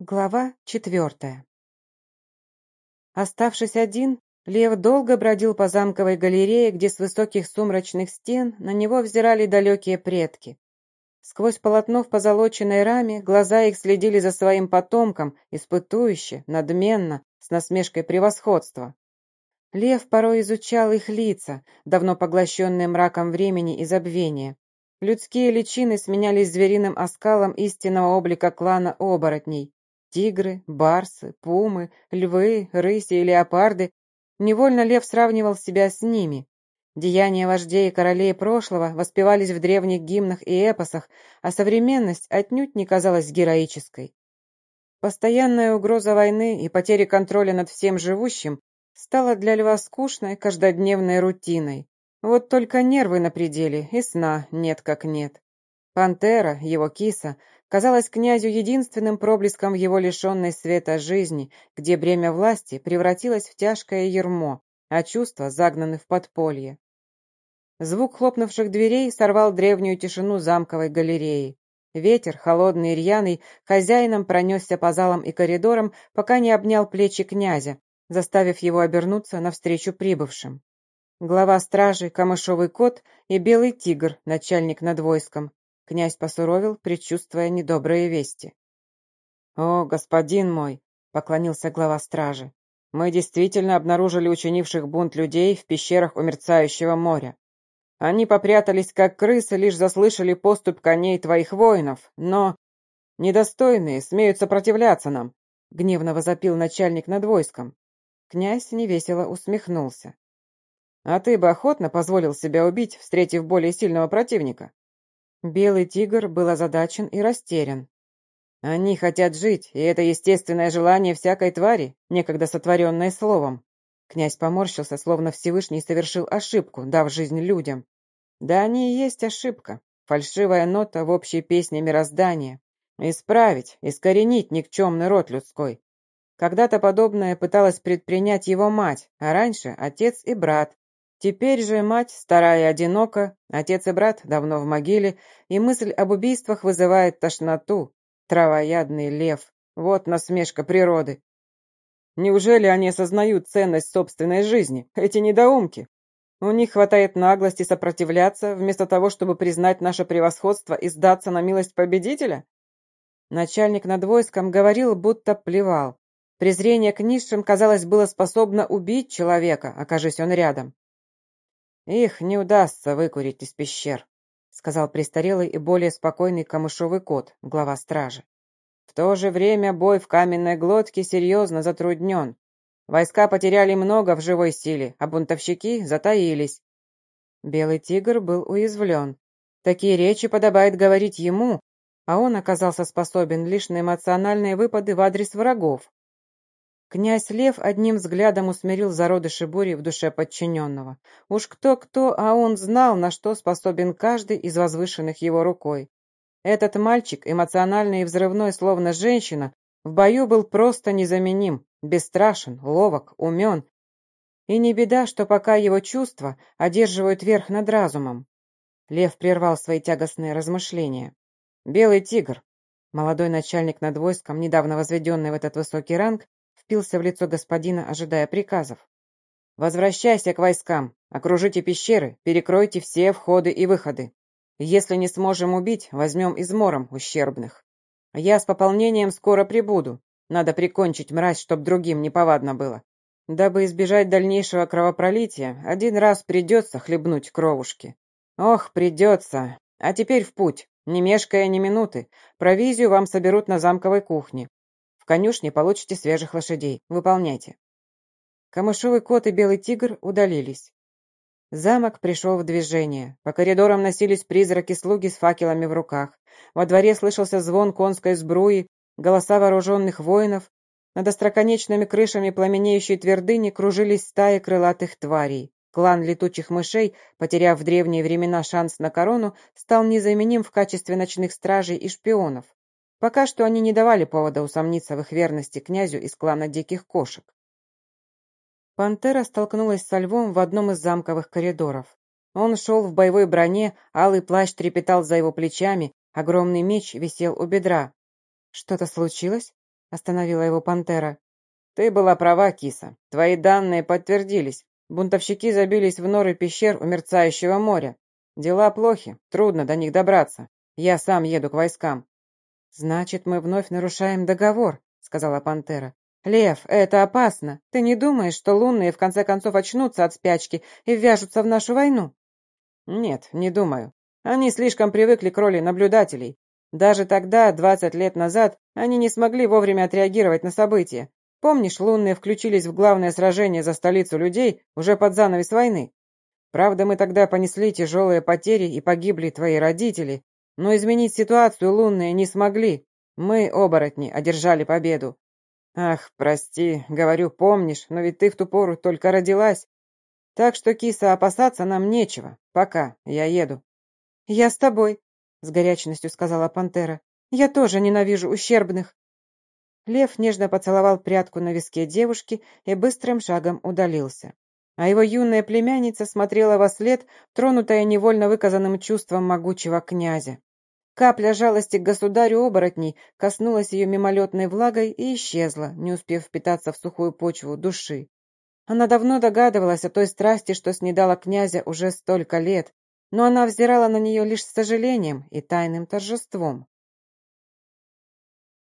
Глава четвертая Оставшись один, Лев долго бродил по замковой галерее, где с высоких сумрачных стен на него взирали далекие предки. Сквозь полотно в позолоченной раме глаза их следили за своим потомком, испытующе, надменно, с насмешкой превосходства. Лев порой изучал их лица, давно поглощенные мраком времени и забвения. Людские личины сменялись звериным оскалом истинного облика клана оборотней. Тигры, барсы, пумы, львы, рыси и леопарды. Невольно лев сравнивал себя с ними. Деяния вождей и королей прошлого воспевались в древних гимнах и эпосах, а современность отнюдь не казалась героической. Постоянная угроза войны и потери контроля над всем живущим стала для льва скучной каждодневной рутиной. Вот только нервы на пределе, и сна нет как нет. Пантера, его киса, казалась князю единственным проблеском его лишенной света жизни, где бремя власти превратилось в тяжкое ермо, а чувства загнаны в подполье. Звук хлопнувших дверей сорвал древнюю тишину замковой галереи. Ветер, холодный и рьяный, хозяином пронесся по залам и коридорам, пока не обнял плечи князя, заставив его обернуться навстречу прибывшим. Глава стражи, камышовый кот и белый тигр, начальник над войском, Князь посуровил, предчувствуя недобрые вести. «О, господин мой!» — поклонился глава стражи. «Мы действительно обнаружили учинивших бунт людей в пещерах у моря. Они попрятались, как крысы, лишь заслышали поступ коней твоих воинов, но... Недостойные смеют сопротивляться нам!» — гневно возопил начальник над войском. Князь невесело усмехнулся. «А ты бы охотно позволил себя убить, встретив более сильного противника?» Белый тигр был озадачен и растерян. Они хотят жить, и это естественное желание всякой твари, некогда сотворенное словом. Князь поморщился, словно Всевышний совершил ошибку, дав жизнь людям. Да они и есть ошибка, фальшивая нота в общей песне мироздания. Исправить, искоренить никчемный род людской. Когда-то подобное пыталась предпринять его мать, а раньше отец и брат, Теперь же мать, старая и одинока, отец и брат давно в могиле, и мысль об убийствах вызывает тошноту. Травоядный лев. Вот насмешка природы. Неужели они осознают ценность собственной жизни, эти недоумки? У них хватает наглости сопротивляться, вместо того, чтобы признать наше превосходство и сдаться на милость победителя? Начальник над войском говорил, будто плевал. Презрение к низшим, казалось, было способно убить человека, окажись он рядом. «Их не удастся выкурить из пещер», — сказал престарелый и более спокойный камышовый кот, глава стражи. «В то же время бой в каменной глотке серьезно затруднен. Войска потеряли много в живой силе, а бунтовщики затаились». Белый тигр был уязвлен. Такие речи подобает говорить ему, а он оказался способен лишь на эмоциональные выпады в адрес врагов. Князь Лев одним взглядом усмирил зародыши бури в душе подчиненного. Уж кто-кто, а он знал, на что способен каждый из возвышенных его рукой. Этот мальчик, эмоциональный и взрывной, словно женщина, в бою был просто незаменим, бесстрашен, ловок, умен. И не беда, что пока его чувства одерживают верх над разумом. Лев прервал свои тягостные размышления. «Белый тигр», молодой начальник над войском, недавно возведенный в этот высокий ранг, впился в лицо господина, ожидая приказов. «Возвращайся к войскам, окружите пещеры, перекройте все входы и выходы. Если не сможем убить, возьмем измором ущербных. Я с пополнением скоро прибуду. Надо прикончить мразь, чтоб другим неповадно было. Дабы избежать дальнейшего кровопролития, один раз придется хлебнуть кровушки. Ох, придется. А теперь в путь, не мешкая ни минуты. Провизию вам соберут на замковой кухне конюшне получите свежих лошадей. Выполняйте». Камышовый кот и белый тигр удалились. Замок пришел в движение. По коридорам носились призраки-слуги с факелами в руках. Во дворе слышался звон конской сбруи, голоса вооруженных воинов. Над остроконечными крышами пламенеющей твердыни кружились стаи крылатых тварей. Клан летучих мышей, потеряв в древние времена шанс на корону, стал незаменим в качестве ночных стражей и шпионов. Пока что они не давали повода усомниться в их верности князю из клана диких кошек. Пантера столкнулась со львом в одном из замковых коридоров. Он шел в боевой броне, алый плащ трепетал за его плечами, огромный меч висел у бедра. «Что-то случилось?» — остановила его пантера. «Ты была права, киса. Твои данные подтвердились. Бунтовщики забились в норы пещер у мерцающего моря. Дела плохи, трудно до них добраться. Я сам еду к войскам». «Значит, мы вновь нарушаем договор», — сказала пантера. «Лев, это опасно. Ты не думаешь, что лунные в конце концов очнутся от спячки и ввяжутся в нашу войну?» «Нет, не думаю. Они слишком привыкли к роли наблюдателей. Даже тогда, 20 лет назад, они не смогли вовремя отреагировать на события. Помнишь, лунные включились в главное сражение за столицу людей уже под занавес войны? Правда, мы тогда понесли тяжелые потери и погибли твои родители, но изменить ситуацию лунные не смогли. Мы, оборотни, одержали победу. Ах, прости, говорю, помнишь, но ведь ты в ту пору только родилась. Так что, киса, опасаться нам нечего. Пока, я еду. Я с тобой, с горячностью сказала пантера. Я тоже ненавижу ущербных. Лев нежно поцеловал прядку на виске девушки и быстрым шагом удалился. А его юная племянница смотрела во след, тронутая невольно выказанным чувством могучего князя. Капля жалости к государю оборотней коснулась ее мимолетной влагой и исчезла, не успев впитаться в сухую почву души. Она давно догадывалась о той страсти, что снедала князя уже столько лет, но она взирала на нее лишь с сожалением и тайным торжеством.